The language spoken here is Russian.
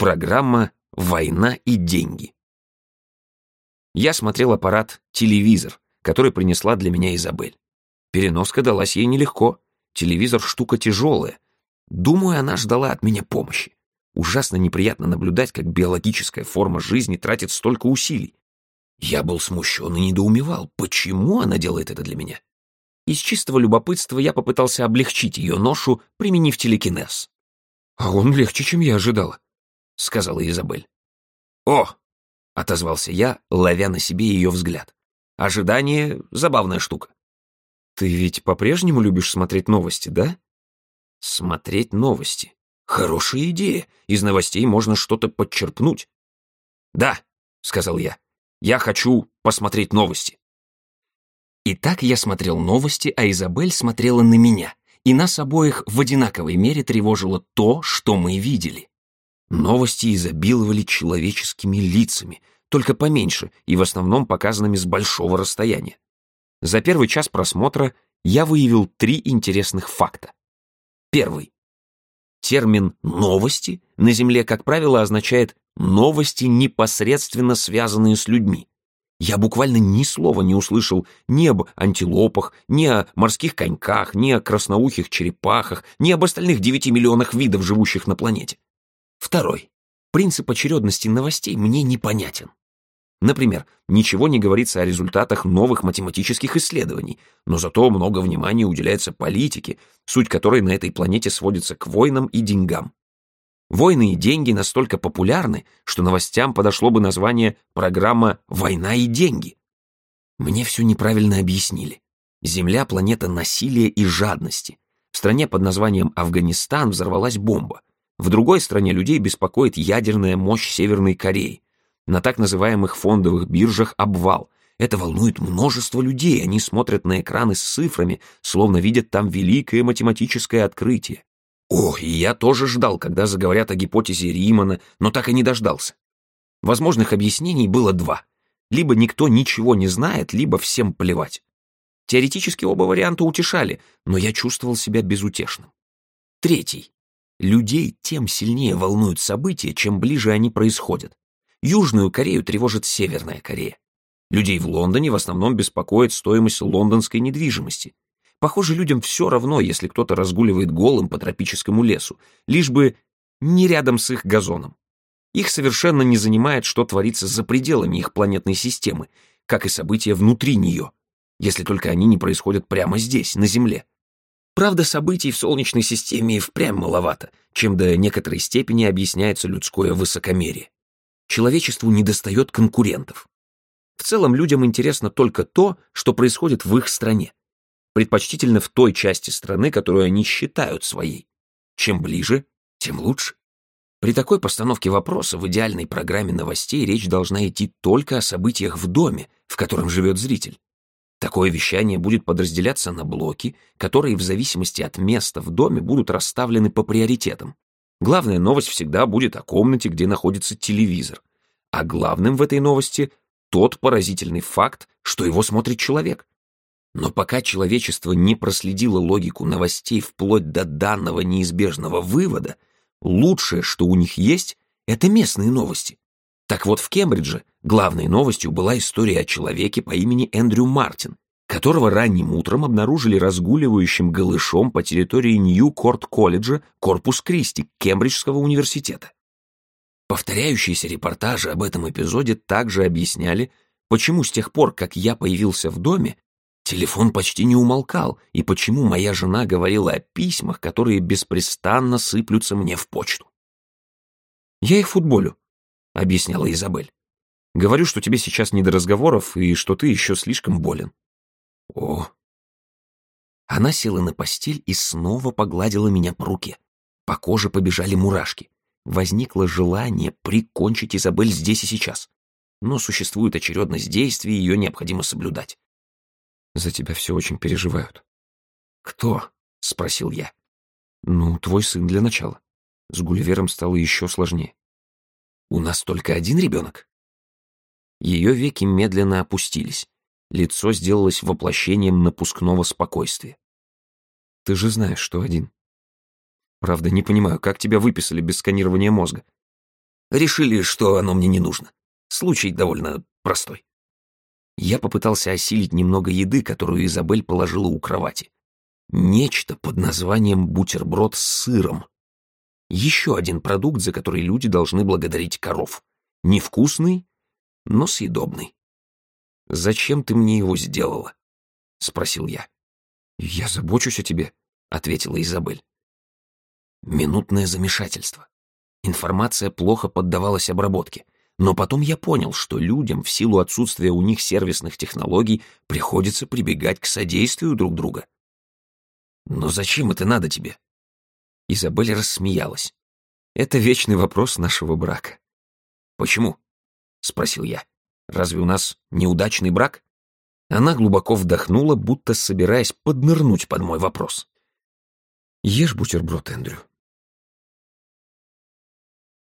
Программа «Война и деньги». Я смотрел аппарат «Телевизор», который принесла для меня Изабель. Переноска далась ей нелегко. Телевизор — штука тяжелая. Думаю, она ждала от меня помощи. Ужасно неприятно наблюдать, как биологическая форма жизни тратит столько усилий. Я был смущен и недоумевал, почему она делает это для меня. Из чистого любопытства я попытался облегчить ее ношу, применив телекинез. «А он легче, чем я ожидала», — сказала Изабель. «О!» — отозвался я, ловя на себе ее взгляд. «Ожидание — забавная штука». «Ты ведь по-прежнему любишь смотреть новости, да?» «Смотреть новости. Хорошая идея. Из новостей можно что-то подчерпнуть». «Да», — сказал я. «Я хочу посмотреть новости». Итак, я смотрел новости, а Изабель смотрела на меня, и нас обоих в одинаковой мере тревожило то, что мы видели. Новости изобиловали человеческими лицами, только поменьше и в основном показанными с большого расстояния. За первый час просмотра я выявил три интересных факта. Первый. Термин «новости» на Земле, как правило, означает «новости, непосредственно связанные с людьми». Я буквально ни слова не услышал ни об антилопах, ни о морских коньках, ни о красноухих черепахах, ни об остальных девяти миллионах видов, живущих на планете. Второй. Принцип очередности новостей мне непонятен. Например, ничего не говорится о результатах новых математических исследований, но зато много внимания уделяется политике, суть которой на этой планете сводится к войнам и деньгам. Войны и деньги настолько популярны, что новостям подошло бы название программа «Война и деньги». Мне все неправильно объяснили. Земля — планета насилия и жадности. В стране под названием Афганистан взорвалась бомба. В другой стране людей беспокоит ядерная мощь Северной Кореи. На так называемых фондовых биржах обвал. Это волнует множество людей, они смотрят на экраны с цифрами, словно видят там великое математическое открытие. О, и я тоже ждал, когда заговорят о гипотезе Римана, но так и не дождался. Возможных объяснений было два. Либо никто ничего не знает, либо всем плевать. Теоретически оба варианта утешали, но я чувствовал себя безутешным. Третий. Людей тем сильнее волнуют события, чем ближе они происходят. Южную Корею тревожит Северная Корея. Людей в Лондоне в основном беспокоит стоимость лондонской недвижимости. Похоже, людям все равно, если кто-то разгуливает голым по тропическому лесу, лишь бы не рядом с их газоном. Их совершенно не занимает, что творится за пределами их планетной системы, как и события внутри нее, если только они не происходят прямо здесь, на Земле. Правда, событий в Солнечной системе и впрямь маловато, чем до некоторой степени объясняется людское высокомерие. Человечеству недостает конкурентов. В целом людям интересно только то, что происходит в их стране предпочтительно в той части страны, которую они считают своей. Чем ближе, тем лучше. При такой постановке вопроса в идеальной программе новостей речь должна идти только о событиях в доме, в котором живет зритель. Такое вещание будет подразделяться на блоки, которые в зависимости от места в доме будут расставлены по приоритетам. Главная новость всегда будет о комнате, где находится телевизор. А главным в этой новости тот поразительный факт, что его смотрит человек. Но пока человечество не проследило логику новостей вплоть до данного неизбежного вывода, лучшее, что у них есть, это местные новости. Так вот, в Кембридже главной новостью была история о человеке по имени Эндрю Мартин, которого ранним утром обнаружили разгуливающим голышом по территории Нью-Корт-колледжа Корпус Кристи Кембриджского университета. Повторяющиеся репортажи об этом эпизоде также объясняли, почему с тех пор, как я появился в доме, Телефон почти не умолкал, и почему моя жена говорила о письмах, которые беспрестанно сыплются мне в почту. «Я их футболю», — объясняла Изабель. «Говорю, что тебе сейчас не до разговоров и что ты еще слишком болен». «О!» Она села на постель и снова погладила меня по руке. По коже побежали мурашки. Возникло желание прикончить Изабель здесь и сейчас. Но существует очередность действий, ее необходимо соблюдать. За тебя все очень переживают. Кто? Спросил я. Ну, твой сын для начала. С Гулливером стало еще сложнее. У нас только один ребенок? Ее веки медленно опустились. Лицо сделалось воплощением напускного спокойствия. Ты же знаешь, что один. Правда, не понимаю, как тебя выписали без сканирования мозга. Решили, что оно мне не нужно. Случай довольно простой. Я попытался осилить немного еды, которую Изабель положила у кровати. Нечто под названием бутерброд с сыром. Еще один продукт, за который люди должны благодарить коров. Невкусный, но съедобный. «Зачем ты мне его сделала?» — спросил я. «Я забочусь о тебе», — ответила Изабель. Минутное замешательство. Информация плохо поддавалась обработке, но потом я понял, что людям в силу отсутствия у них сервисных технологий приходится прибегать к содействию друг друга. «Но зачем это надо тебе?» Изабель рассмеялась. «Это вечный вопрос нашего брака». «Почему?» — спросил я. «Разве у нас неудачный брак?» Она глубоко вдохнула, будто собираясь поднырнуть под мой вопрос. «Ешь бутерброд, Эндрю.